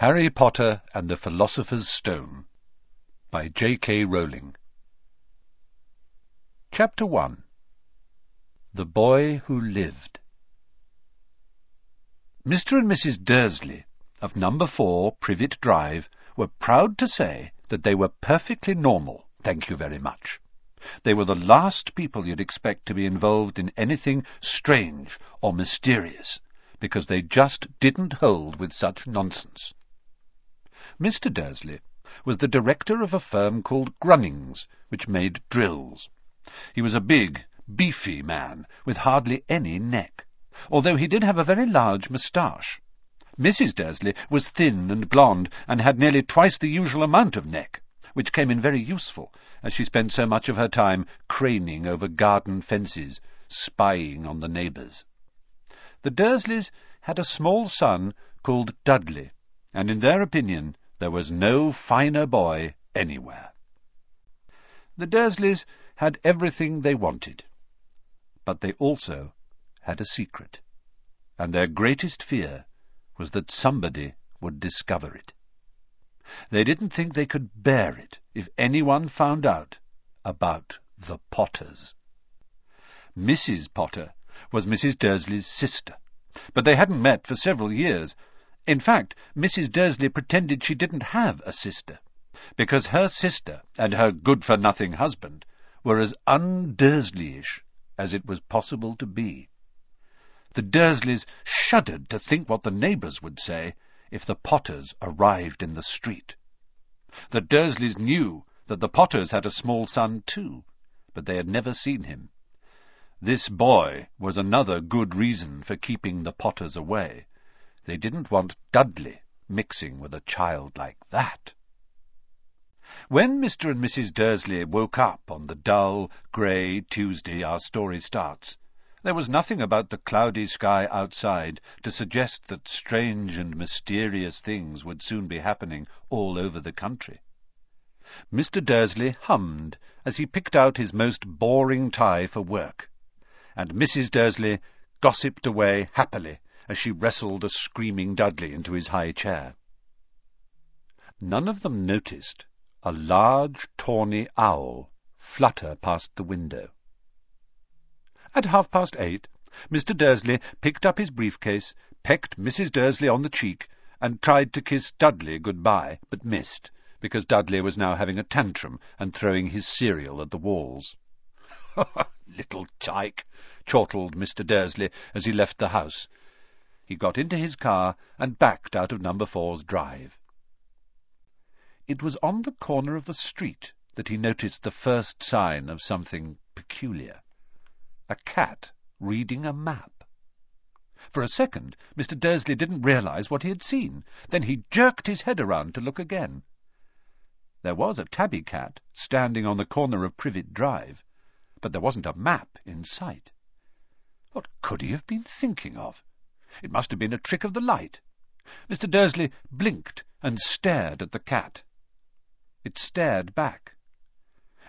Harry Potter and the Philosopher's Stone by J.K. Rowling Chapter 1 The Boy Who Lived Mr. and Mrs. Dursley of Number 4 Privet Drive were proud to say that they were perfectly normal, thank you very much. They were the last people you'd expect to be involved in anything strange or mysterious, because they just didn't hold with such nonsense. Mr. Dursley was the director of a firm called Grunnings, which made drills. He was a big, beefy man with hardly any neck, although he did have a very large moustache. Mrs. Dursley was thin and blonde and had nearly twice the usual amount of neck, which came in very useful, as she spent so much of her time craning over garden fences, spying on the neighbours. The Dursleys had a small son called Dudley, and in their opinion there was no finer boy anywhere. The Dursleys had everything they wanted, but they also had a secret, and their greatest fear was that somebody would discover it. They didn't think they could bear it if anyone found out about the Potters. Mrs. Potter was Mrs. Dursley's sister, but they hadn't met for several years. In fact, Mrs. Dursley pretended she didn't have a sister, because her sister and her good-for-nothing husband were as un-Dursleyish as it was possible to be. The Dursleys shuddered to think what the neighbours would say if the Potters arrived in the street. The Dursleys knew that the Potters had a small son too, but they had never seen him. This boy was another good reason for keeping the Potters away. They didn't want Dudley mixing with a child like that. When Mr. and Mrs. Dursley woke up on the dull, grey Tuesday our story starts, there was nothing about the cloudy sky outside to suggest that strange and mysterious things would soon be happening all over the country. Mr. Dursley hummed as he picked out his most boring tie for work, and Mrs. Dursley gossiped away happily as she wrestled a screaming Dudley into his high chair. None of them noticed a large, tawny owl flutter past the window. At half past eight, Mr. Dursley picked up his briefcase, pecked Mrs. Dursley on the cheek, and tried to kiss Dudley good-bye, but missed, because Dudley was now having a tantrum and throwing his cereal at the walls. Little tyke, chortled Mr. Dursley as he left the house, he got into his car and backed out of number four's drive. It was on the corner of the street that he noticed the first sign of something peculiar. A cat reading a map. For a second, Mr. Dursley didn't realize what he had seen. Then he jerked his head around to look again. There was a tabby cat standing on the corner of Privet Drive, but there wasn't a map in sight. What could he have been thinking of? It must have been a trick of the light. Mr. Dursley blinked and stared at the cat. It stared back.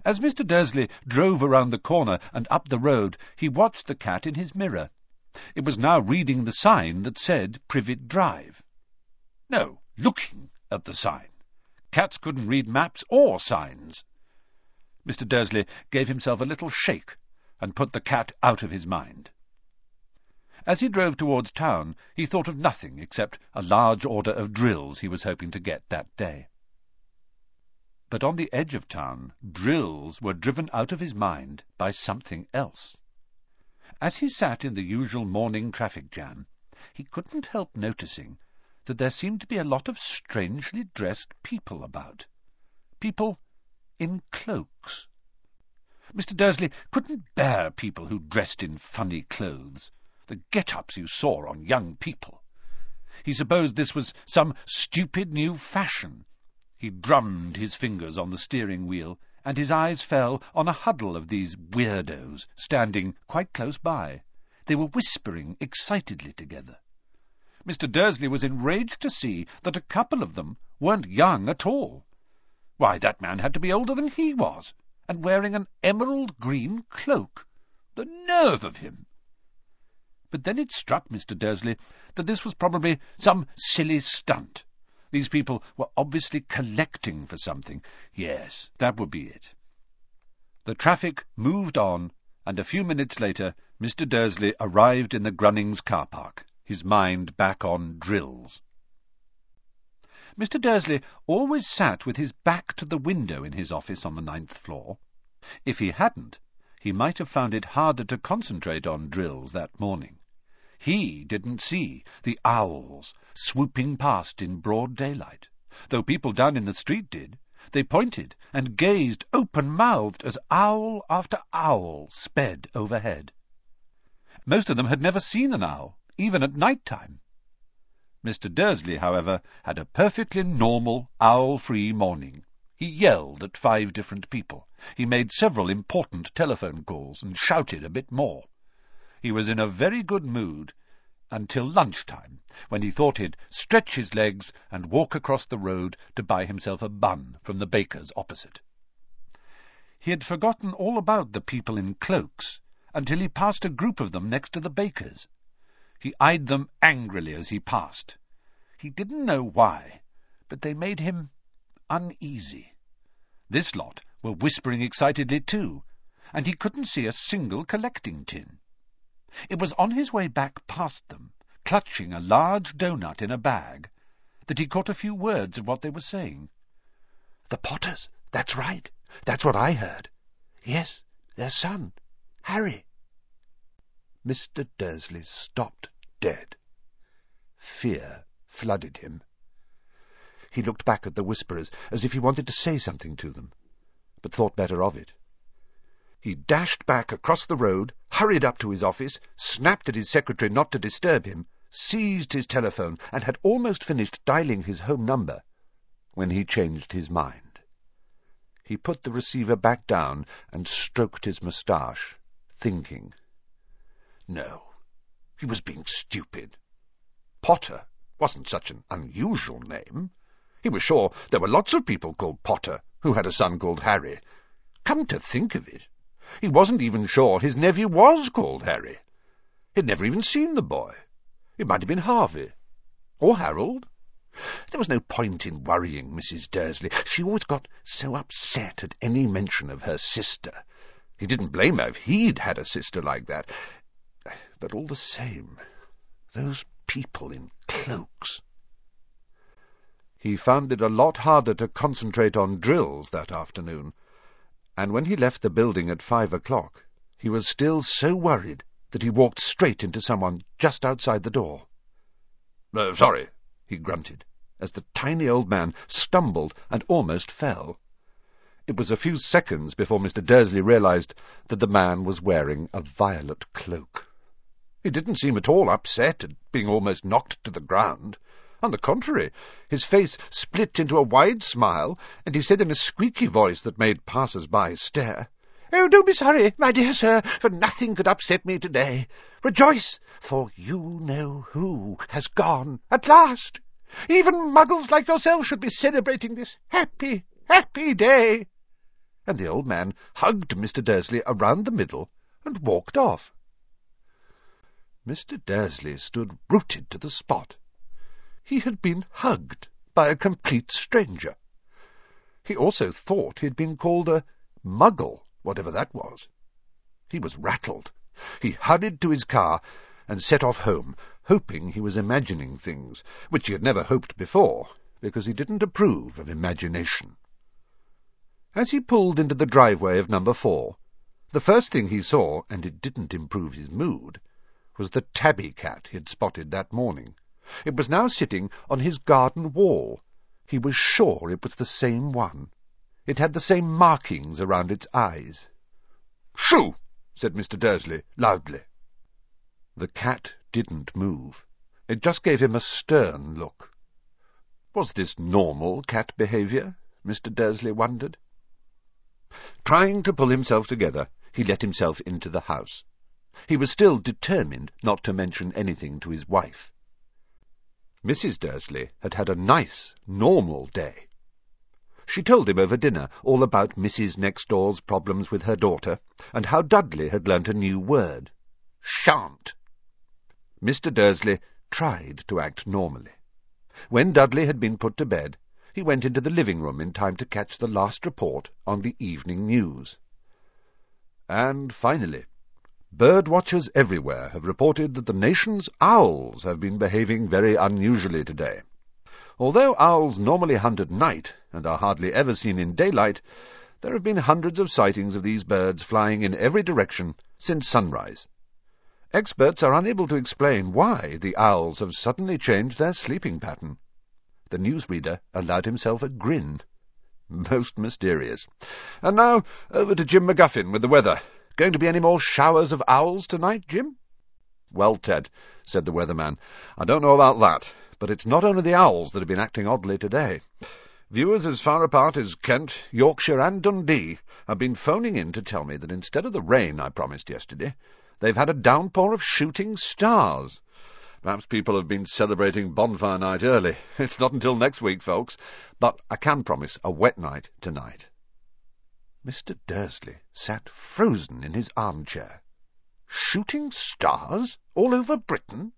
As Mr. Dursley drove around the corner and up the road, he watched the cat in his mirror. It was now reading the sign that said Privet Drive. No, looking at the sign. Cats couldn't read maps or signs. Mr. Dursley gave himself a little shake and put the cat out of his mind. As he drove towards town, he thought of nothing except a large order of drills he was hoping to get that day. But on the edge of town, drills were driven out of his mind by something else. As he sat in the usual morning traffic jam, he couldn't help noticing that there seemed to be a lot of strangely dressed people about. People in cloaks. Mr. Dursley couldn't bear people who dressed in funny clothes the get-ups you saw on young people. He supposed this was some stupid new fashion. He drummed his fingers on the steering wheel, and his eyes fell on a huddle of these weirdos standing quite close by. They were whispering excitedly together. Mr. Dursley was enraged to see that a couple of them weren't young at all. Why, that man had to be older than he was, and wearing an emerald green cloak. The nerve of him! But then it struck Mr. Dursley that this was probably some silly stunt, These people were obviously collecting for something. Yes, that would be it. The traffic moved on, and a few minutes later Mr. Dursley arrived in the Grunnings car park, his mind back on drills. Mr. Dursley always sat with his back to the window in his office on the ninth floor. If he hadn't, he might have found it harder to concentrate on drills that morning. He didn't see the owls swooping past in broad daylight, though people down in the street did. They pointed and gazed open-mouthed as owl after owl sped overhead. Most of them had never seen an owl, even at night time. Mr. Dursley, however, had a perfectly normal, owl-free morning. He yelled at five different people. He made several important telephone calls and shouted a bit more. He was in a very good mood until lunchtime, when he thought he'd stretch his legs and walk across the road to buy himself a bun from the baker's opposite. He had forgotten all about the people in cloaks until he passed a group of them next to the baker's. He eyed them angrily as he passed. He didn't know why, but they made him uneasy. This lot were whispering excitedly too, and he couldn't see a single collecting tin. It was on his way back past them, clutching a large doughnut in a bag, that he caught a few words of what they were saying. The Potters, that's right. That's what I heard. Yes, their son, Harry. Mr. Dursley stopped dead. Fear flooded him. He looked back at the whisperers as if he wanted to say something to them, but thought better of it. He dashed back across the road, hurried up to his office, snapped at his secretary not to disturb him, seized his telephone, and had almost finished dialing his home number when he changed his mind. He put the receiver back down and stroked his moustache, thinking. No, he was being stupid. Potter wasn't such an unusual name. He was sure there were lots of people called Potter who had a son called Harry. Come to think of it, he wasn't even sure his nephew was called Harry. He'd never even seen the boy. It might have been Harvey. Or Harold. There was no point in worrying Mrs. Dursley. She always got so upset at any mention of her sister. He didn't blame her if he'd had a sister like that. But all the same, those people in cloaks. He found it a lot harder to concentrate on drills that afternoon, and when he left the building at five o'clock, he was still so worried that he walked straight into someone just outside the door. Uh, sorry, he grunted, as the tiny old man stumbled and almost fell. It was a few seconds before Mr. Dursley realized that the man was wearing a violet cloak. He didn't seem at all upset at being almost knocked to the ground. On the contrary, his face split into a wide smile, and he said in a squeaky voice that made passers-by stare, Oh, don't be sorry, my dear sir, for nothing could upset me today. Rejoice, for you know who has gone at last. Even muggles like yourself should be celebrating this happy, happy day. And the old man hugged Mr. Dursley around the middle and walked off. Mr. Dursley stood rooted to the spot. He had been hugged by a complete stranger. He also thought he had been called a muggle, whatever that was. He was rattled. He hurried to his car and set off home, hoping he was imagining things, which he had never hoped before, because he didn't approve of imagination. As he pulled into the driveway of number four, the first thing he saw, and it didn't improve his mood, was the tabby cat he had spotted that morning. It was now sitting on his garden wall. He was sure it was the same one. It had the same markings around its eyes. Shoo! said Mr. Dursley, loudly. The cat didn't move. It just gave him a stern look. Was this normal cat behaviour? Mr. Dursley wondered. Trying to pull himself together, he let himself into the house. He was still determined not to mention anything to his wife. Mrs. Dursley had had a nice, normal day. She told him over dinner all about Mrs. Next Door's problems with her daughter, and how Dudley had learnt a new word. Shan't. Mr. Dursley tried to act normally. When Dudley had been put to bed, he went into the living room in time to catch the last report on the evening news. And finally, bird watchers everywhere have reported that the nation's owls have been behaving very unusually today. Although owls normally hunt at night and are hardly ever seen in daylight, there have been hundreds of sightings of these birds flying in every direction since sunrise. Experts are unable to explain why the owls have suddenly changed their sleeping pattern. The newsreader allowed himself a grin. Most mysterious. And now, over to Jim McGuffin with the weather. Going to be any more showers of owls tonight, Jim? Well, Ted, said the weatherman, I don't know about that. But it's not only the owls that have been acting oddly today. Viewers as far apart as Kent, Yorkshire, and Dundee have been phoning in to tell me that instead of the rain I promised yesterday, they've had a downpour of shooting stars. Perhaps people have been celebrating bonfire night early. It's not until next week, folks. But I can promise a wet night tonight. Mr. Dursley sat frozen in his armchair. Shooting stars all over Britain?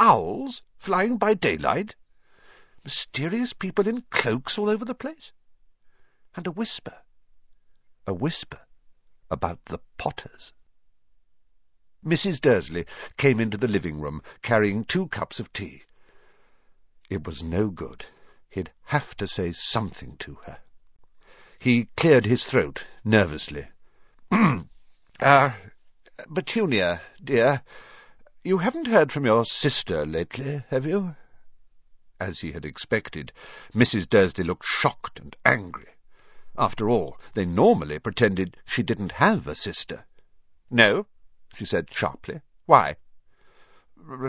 Owls flying by daylight? Mysterious people in cloaks all over the place? And a whisper, a whisper about the Potters. Mrs. Dursley came into the living room carrying two cups of tea. It was no good. He'd have to say something to her. He cleared his throat nervously. Ah, Petunia, dear, you haven't heard from your sister lately, have you? As he had expected, Mrs. Dursley looked shocked and angry. After all, they normally pretended she didn't have a sister. No, she said sharply. Why?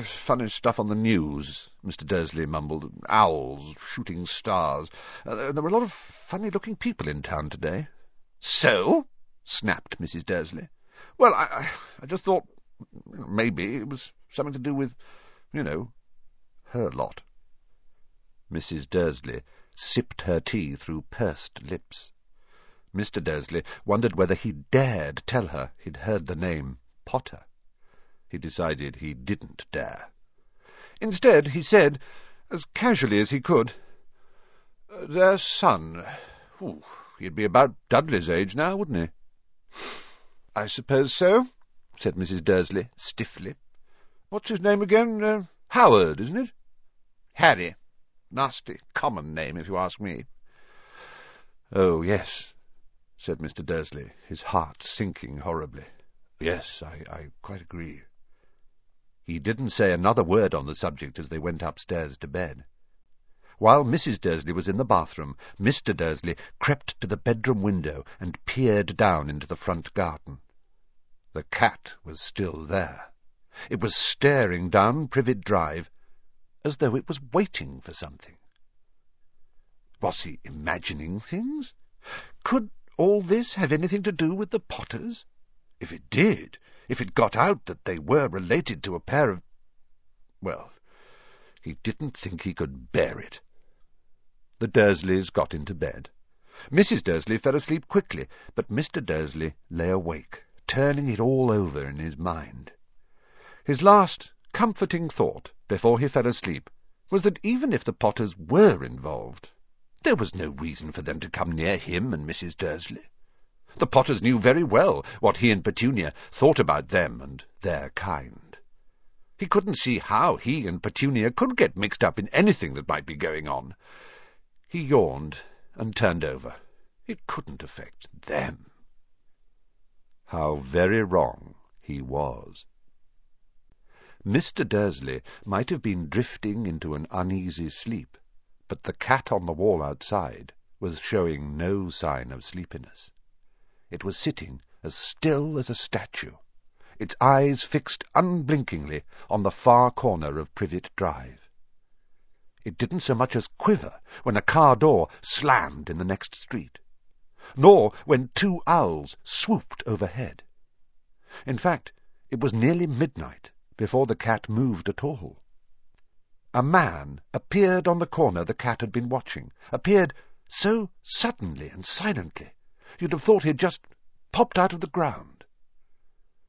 Funny stuff on the news, Mr. Dursley mumbled. Owls, shooting stars. Uh, there were a lot of funny-looking people in town today. So? snapped Mrs. Dursley. Well, I, I just thought Maybe it was something to do with, you know, her lot. Mrs. Dursley sipped her tea through pursed lips. Mr. Dursley wondered whether he dared tell her he'd heard the name Potter. He decided he didn't dare. Instead, he said, as casually as he could, Their son. Ooh, he'd be about Dudley's age now, wouldn't he? I suppose so, said Mrs. Dursley stiffly. What's his name again? Uh, Howard, isn't it? Harry. Nasty, common name, if you ask me. Oh, yes, said Mr. Dursley, his heart sinking horribly. Yes, I, I quite agree. He didn't say another word on the subject as they went upstairs to bed. While Mrs. Dursley was in the bathroom, Mr. Dursley crept to the bedroom window and peered down into the front garden. The cat was still there. It was staring down Privet Drive as though it was waiting for something. Was he imagining things? Could all this have anything to do with the Potters? If it did, if it got out that they were related to a pair of... Well, he didn't think he could bear it. The Dursleys got into bed. Mrs. Dursley fell asleep quickly, but Mr. Dursley lay awake turning it all over in his mind. His last comforting thought before he fell asleep was that even if the Potters were involved, there was no reason for them to come near him and Mrs. Dursley. The Potters knew very well what he and Petunia thought about them and their kind. He couldn't see how he and Petunia could get mixed up in anything that might be going on. He yawned and turned over. It couldn't affect them. How very wrong he was. Mr. Dursley might have been drifting into an uneasy sleep, but the cat on the wall outside was showing no sign of sleepiness. It was sitting as still as a statue, its eyes fixed unblinkingly on the far corner of Privet Drive. It didn't so much as quiver when a car door slammed in the next street nor when two owls swooped overhead. In fact, it was nearly midnight before the cat moved at all. A man appeared on the corner the cat had been watching, appeared so suddenly and silently, you'd have thought he'd just popped out of the ground.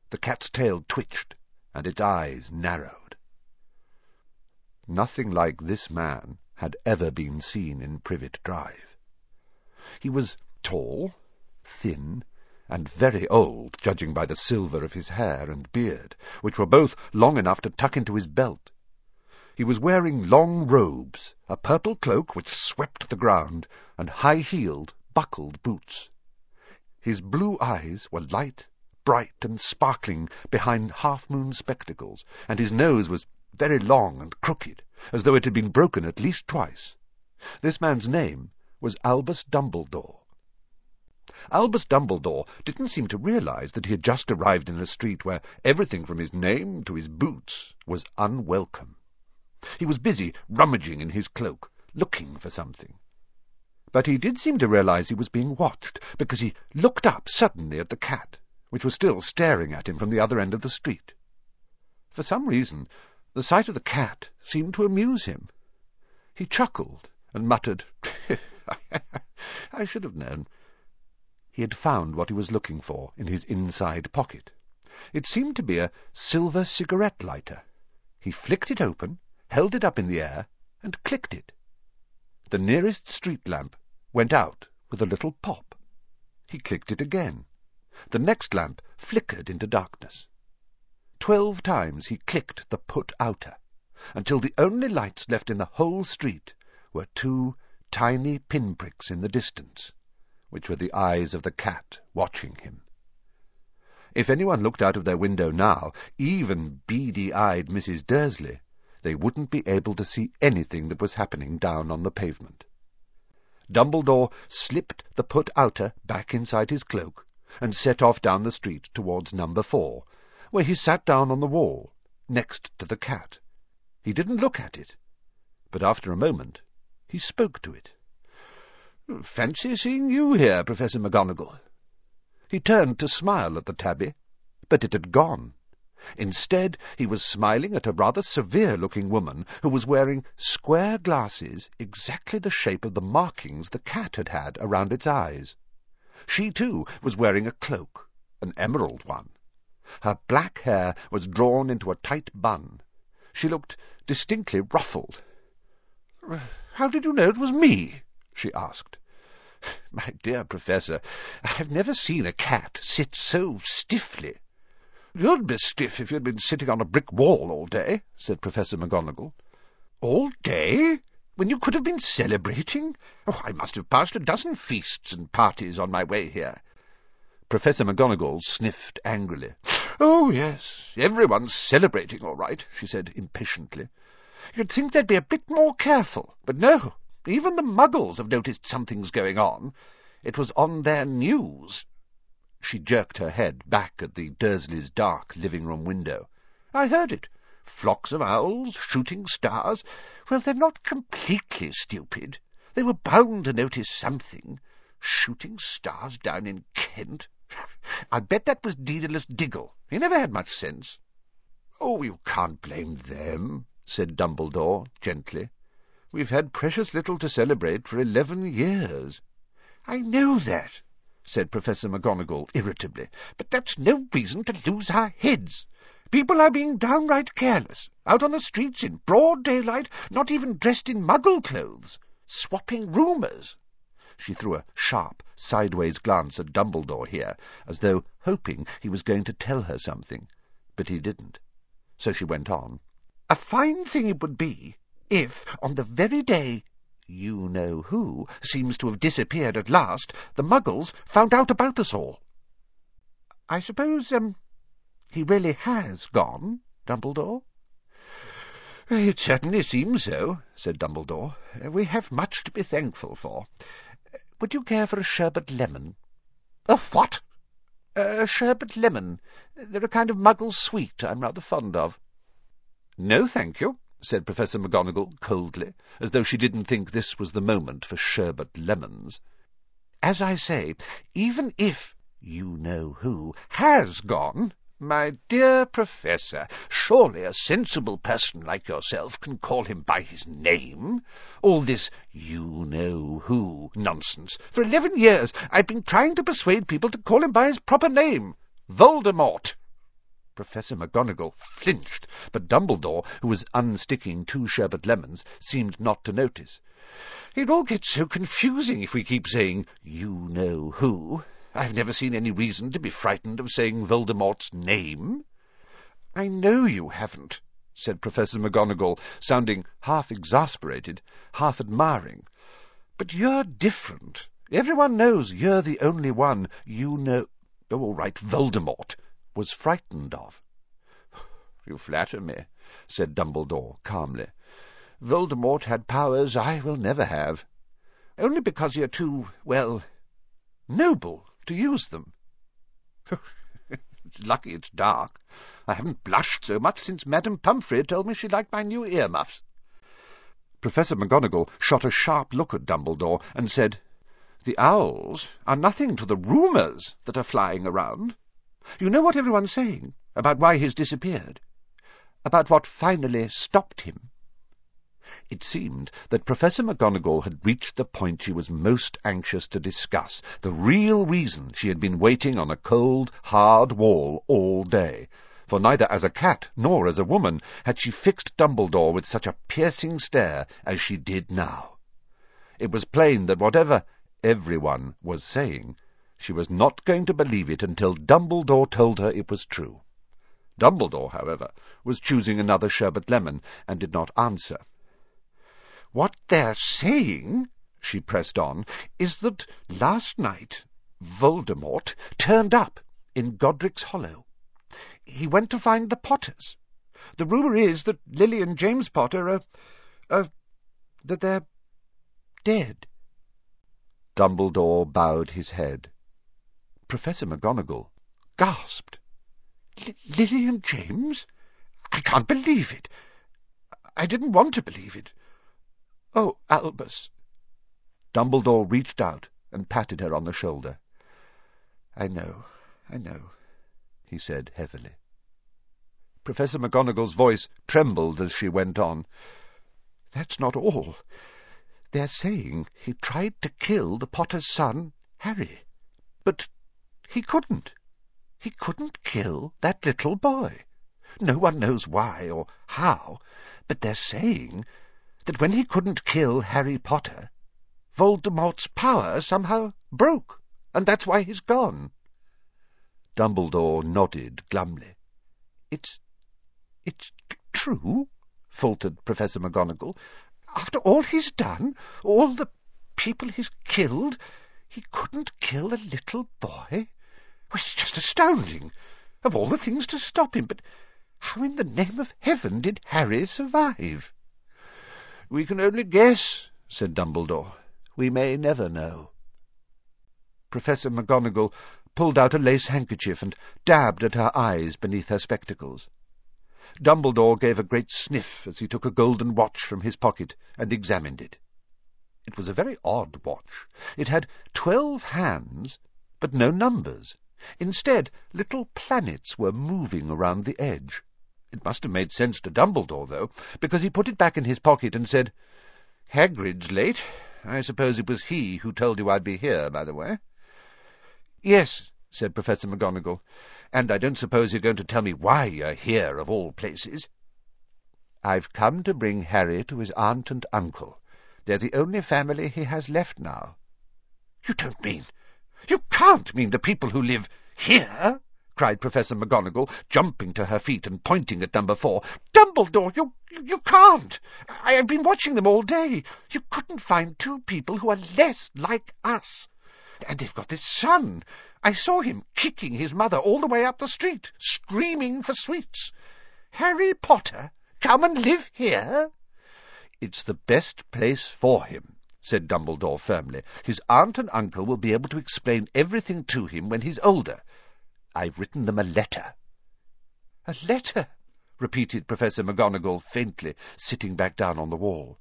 The cat's tail twitched, and its eyes narrowed. Nothing like this man had ever been seen in Privet Drive. He was tall, thin, and very old, judging by the silver of his hair and beard, which were both long enough to tuck into his belt. He was wearing long robes, a purple cloak which swept the ground, and high-heeled, buckled boots. His blue eyes were light, bright, and sparkling behind half-moon spectacles, and his nose was very long and crooked, as though it had been broken at least twice. This man's name was Albus Dumbledore. Albus Dumbledore didn't seem to realize that he had just arrived in a street where everything from his name to his boots was unwelcome. He was busy rummaging in his cloak, looking for something. But he did seem to realize he was being watched, because he looked up suddenly at the cat, which was still staring at him from the other end of the street. For some reason, the sight of the cat seemed to amuse him. He chuckled and muttered, I should have known. He had found what he was looking for in his inside pocket. It seemed to be a silver cigarette lighter. He flicked it open, held it up in the air, and clicked it. The nearest street lamp went out with a little pop. He clicked it again. The next lamp flickered into darkness. Twelve times he clicked the put-outer, until the only lights left in the whole street were two tiny pinpricks in the distance, which were the eyes of the cat watching him. If anyone looked out of their window now, even beady-eyed Mrs. Dursley, they wouldn't be able to see anything that was happening down on the pavement. Dumbledore slipped the put-outer back inside his cloak and set off down the street towards number four, where he sat down on the wall, next to the cat. He didn't look at it, but after a moment he spoke to it. "Fancy seeing you here, Professor McGonagall." He turned to smile at the tabby, but it had gone. Instead, he was smiling at a rather severe-looking woman who was wearing square glasses exactly the shape of the markings the cat had had around its eyes. She, too, was wearing a cloak, an emerald one. Her black hair was drawn into a tight bun. She looked distinctly ruffled. "How did you know it was me?" she asked. "My dear Professor, I've never seen a cat sit so stiffly." "You'd be stiff if you'd been sitting on a brick wall all day," said Professor McGonagall. "All day? When you could have been celebrating? Oh, I must have passed a dozen feasts and parties on my way here. Professor McGonagall sniffed angrily. Oh, yes, everyone's celebrating all right, she said impatiently. You'd think they'd be a bit more careful, but no, even the muggles have noticed something's going on. It was on their news. She jerked her head back at the Dursleys' dark living-room window. I heard it. Flocks of owls, shooting stars. Well, they're not completely stupid. They were bound to notice something. Shooting stars down in Kent. I bet that was Daedalus Diggle. He never had much sense. Oh, you can't blame them, said Dumbledore gently. We've had precious little to celebrate for eleven years. I know that, said Professor McGonagall irritably, but that's no reason to lose our heads. People are being downright careless, out on the streets in broad daylight, not even dressed in muggle clothes, swapping rumours. She threw a sharp, sideways glance at Dumbledore here, as though hoping he was going to tell her something, but he didn't. So she went on. A fine thing it would be if, on the very day you-know-who seems to have disappeared at last, the Muggles found out about us all. I suppose, um, he really has gone, Dumbledore? It certainly seems so, said Dumbledore. We have much to be thankful for. Would you care for a sherbet lemon? A what? A sherbet lemon. They're a kind of muggle sweet I'm rather fond of. No, thank you, said Professor McGonagall coldly, as though she didn't think this was the moment for sherbet lemons. As I say, even if you-know-who has gone, my dear Professor, surely a sensible person like yourself can call him by his name. All this you-know-who nonsense. For eleven years I've been trying to persuade people to call him by his proper name, Voldemort. Professor McGonagall flinched, but Dumbledore, who was unsticking two sherbet lemons, seemed not to notice. It all gets so confusing if we keep saying, you know who. I've never seen any reason to be frightened of saying Voldemort's name. I know you haven't, said Professor McGonagall, sounding half exasperated, half admiring. But you're different. Everyone knows you're the only one you know... Oh, all right, Voldemort was frightened of. You flatter me, said Dumbledore calmly. Voldemort had powers I will never have. Only because you're too, well, noble to use them. it's lucky it's dark. I haven't blushed so much since Madame Pomfrey told me she liked my new earmuffs. Professor McGonagall shot a sharp look at Dumbledore and said, The owls are nothing to the rumours that are flying around. You know what everyone's saying about why he's disappeared? About what finally stopped him? It seemed that Professor McGonagall had reached the point she was most anxious to discuss, the real reason she had been waiting on a cold, hard wall all day, for neither as a cat nor as a woman had she fixed Dumbledore with such a piercing stare as she did now. It was plain that whatever everyone was saying, she was not going to believe it until Dumbledore told her it was true. Dumbledore, however, was choosing another sherbet lemon, and did not answer. What they're saying, she pressed on, is that last night Voldemort turned up in Godric's Hollow. He went to find the Potters. The rumour is that Lily and James Potter are... are... that they're dead. Dumbledore bowed his head. Professor McGonagall gasped. Lily and James? I can't believe it. I didn't want to believe it. Oh, Albus. Dumbledore reached out and patted her on the shoulder. I know, I know, he said heavily. Professor McGonagall's voice trembled as she went on. That's not all. They're saying he tried to kill the Potter's son, Harry. But he couldn't. He couldn't kill that little boy. No one knows why or how, but they're saying that when he couldn't kill Harry Potter, Voldemort's power somehow broke, and that's why he's gone. Dumbledore nodded glumly. It's... it's true, faltered Professor McGonagall. After all he's done, all the people he's killed, he couldn't kill a little boy? It's just astounding. Of all the things to stop him, but how in the name of heaven did Harry survive? We can only guess, said Dumbledore. We may never know. Professor McGonagall pulled out a lace handkerchief and dabbed at her eyes beneath her spectacles. Dumbledore gave a great sniff as he took a golden watch from his pocket and examined it. It was a very odd watch. It had twelve hands, but no numbers. Instead, little planets were moving around the edge. It must have made sense to Dumbledore, though, because he put it back in his pocket and said, Hagrid's late. I suppose it was he who told you I'd be here, by the way. Yes, said Professor McGonagall, and I don't suppose you're going to tell me why you're here, of all places. I've come to bring Harry to his aunt and uncle. They're the only family he has left now. You don't mean... You can't mean the people who live here, cried Professor McGonagall, jumping to her feet and pointing at number four. Dumbledore, you, you can't! I have been watching them all day. You couldn't find two people who are less like us. And they've got this son. I saw him kicking his mother all the way up the street, screaming for sweets. Harry Potter, come and live here? It's the best place for him, said Dumbledore firmly. His aunt and uncle will be able to explain everything to him when he's older. I've written them a letter. A letter? repeated Professor McGonagall faintly, sitting back down on the wall.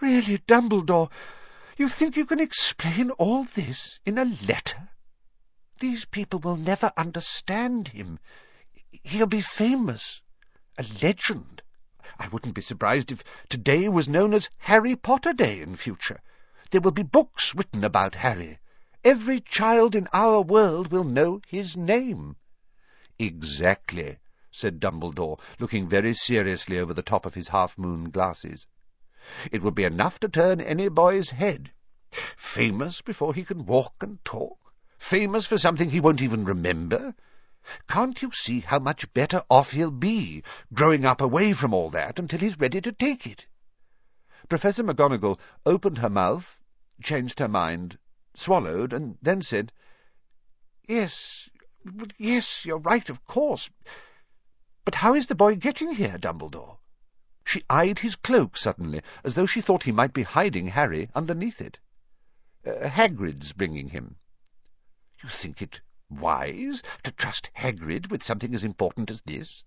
Really, Dumbledore, you think you can explain all this in a letter? These people will never understand him. He'll be famous, a legend. I wouldn't be surprised if today was known as Harry Potter Day in future. There will be books written about Harry. Every child in our world will know his name. Exactly, said Dumbledore, looking very seriously over the top of his half-moon glasses. It would be enough to turn any boy's head. Famous before he can walk and talk. Famous for something he won't even remember. Can't you see how much better off he'll be, growing up away from all that until he's ready to take it? Professor McGonagall opened her mouth, changed her mind, swallowed, and then said, Yes, yes, you're right, of course. But how is the boy getting here, Dumbledore? She eyed his cloak suddenly, as though she thought he might be hiding Harry underneath it. Uh, Hagrid's bringing him. You think it wise to trust Hagrid with something as important as this?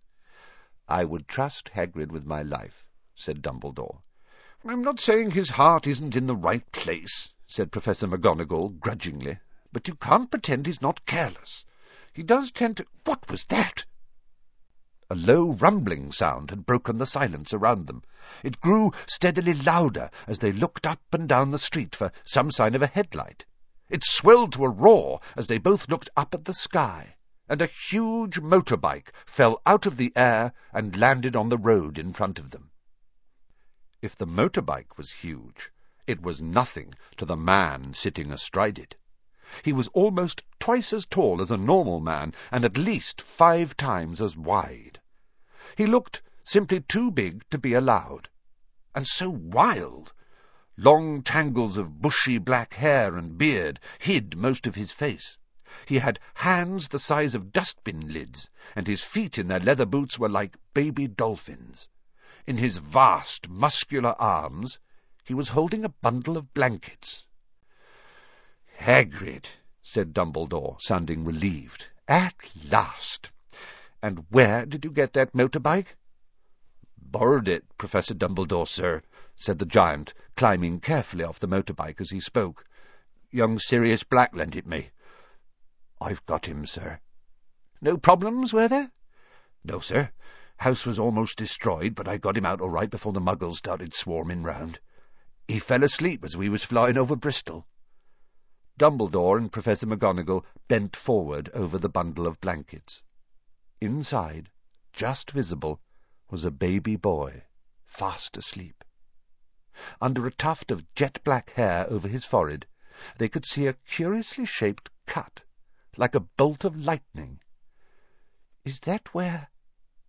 I would trust Hagrid with my life, said Dumbledore. I'm not saying his heart isn't in the right place, said Professor McGonagall grudgingly, but you can't pretend he's not careless. He does tend to— What was that? A low rumbling sound had broken the silence around them. It grew steadily louder as they looked up and down the street for some sign of a headlight. It swelled to a roar as they both looked up at the sky, and a huge motorbike fell out of the air and landed on the road in front of them. If the motorbike was huge, it was nothing to the man sitting astride it. He was almost twice as tall as a normal man, and at least five times as wide. He looked simply too big to be allowed. And so wild! Long tangles of bushy black hair and beard hid most of his face. He had hands the size of dustbin lids, and his feet in their leather boots were like baby dolphins. In his vast, muscular arms he was holding a bundle of blankets. Hagrid, said Dumbledore, sounding relieved. At last! And where did you get that motorbike? Borrowed it, Professor Dumbledore, sir, said the giant, climbing carefully off the motorbike as he spoke. Young Sirius Black lent it me. I've got him, sir. No problems, were there? No, sir. House was almost destroyed, but I got him out all right before the muggles started swarming round. He fell asleep as we was flying over Bristol. Dumbledore and Professor McGonagall bent forward over the bundle of blankets. Inside, just visible, was a baby boy, fast asleep. Under a tuft of jet-black hair over his forehead, they could see a curiously shaped cut, like a bolt of lightning. "Is that where—"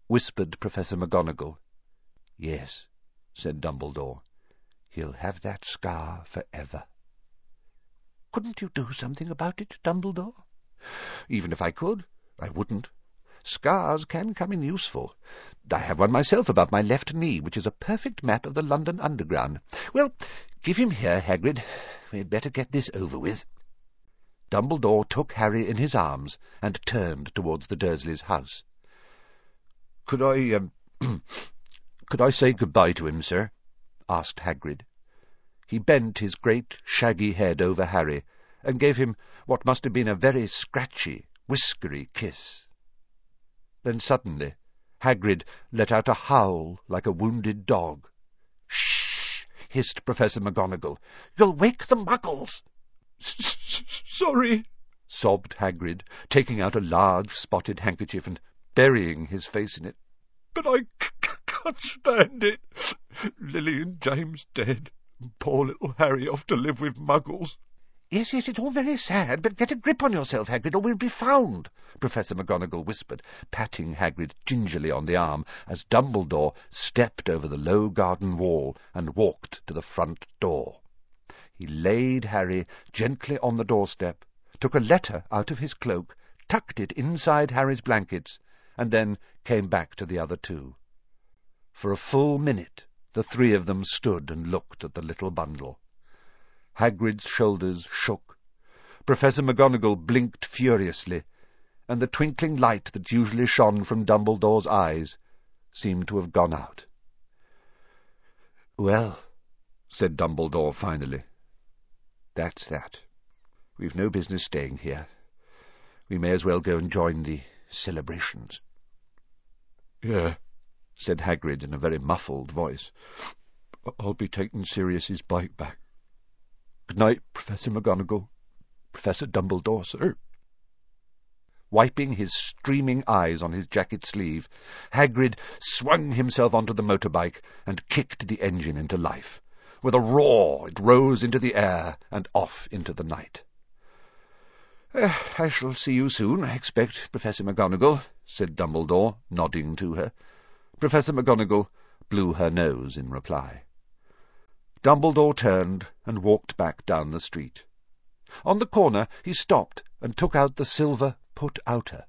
whispered Professor McGonagall. "Yes," said Dumbledore. "He'll have that scar for ever." "Couldn't you do something about it, Dumbledore?" "Even if I could, I wouldn't. Scars can come in useful. I have one myself about my left knee, which is a perfect map of the London Underground. Well, give him here, Hagrid. We'd better get this over with. Dumbledore took Harry in his arms and turned towards the Dursleys' house. "Could I, um, could I say good-bye to him, sir?" asked Hagrid. He bent his great, shaggy head over Harry and gave him what must have been a very scratchy, whiskery kiss. Then suddenly Hagrid let out a howl like a wounded dog. "Shh!" hissed Professor McGonagall. "You'll wake the muggles." "Sorry," sobbed Hagrid, taking out a large spotted handkerchief and burying his face in it. "But I can't stand it. Lily and James dead, and poor little Harry off to live with muggles. Yes, yes, it's all very sad, but get a grip on yourself, Hagrid, or we'll be found, Professor McGonagall whispered, patting Hagrid gingerly on the arm as Dumbledore stepped over the low garden wall and walked to the front door. He laid Harry gently on the doorstep, took a letter out of his cloak, tucked it inside Harry's blankets, and then came back to the other two. For a full minute the three of them stood and looked at the little bundle. Hagrid's shoulders shook. Professor McGonagall blinked furiously, and the twinkling light that usually shone from Dumbledore's eyes seemed to have gone out. Well, said Dumbledore finally, that's that. We've no business staying here. We may as well go and join the celebrations. Yeah, said Hagrid in a very muffled voice. I'll be taking Sirius's bike back. Good night, Professor McGonagall. Professor Dumbledore, sir. Wiping his streaming eyes on his jacket sleeve, Hagrid swung himself onto the motorbike and kicked the engine into life. With a roar, it rose into the air and off into the night. Uh, I shall see you soon, I expect, Professor McGonagall, said Dumbledore, nodding to her. Professor McGonagall blew her nose in reply. Dumbledore turned and walked back down the street. On the corner he stopped and took out the silver put-outer.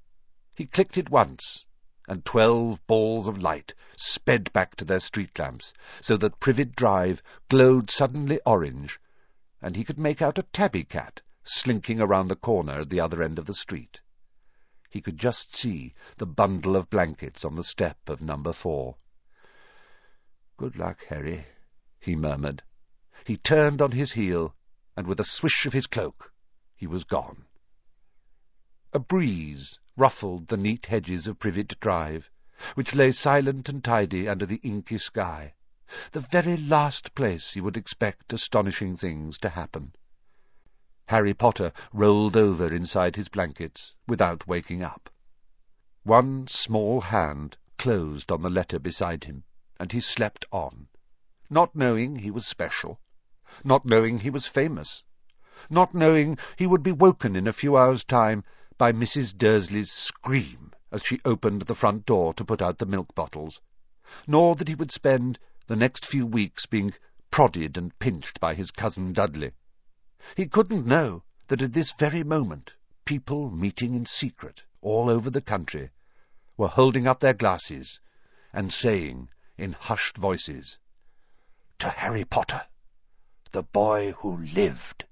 He clicked it once, and twelve balls of light sped back to their street lamps, so that Privet Drive glowed suddenly orange, and he could make out a tabby cat slinking around the corner at the other end of the street. He could just see the bundle of blankets on the step of number four. Good luck, Harry, he murmured. He turned on his heel, and with a swish of his cloak, he was gone. A breeze ruffled the neat hedges of Privet Drive, which lay silent and tidy under the inky sky, the very last place you would expect astonishing things to happen. Harry Potter rolled over inside his blankets without waking up. One small hand closed on the letter beside him, and he slept on, not knowing he was special, not knowing he was famous, not knowing he would be woken in a few hours' time by Mrs. Dursley's scream as she opened the front door to put out the milk bottles, nor that he would spend the next few weeks being prodded and pinched by his cousin Dudley. He couldn't know that at this very moment people meeting in secret all over the country were holding up their glasses and saying in hushed voices, To Harry Potter, the boy who lived.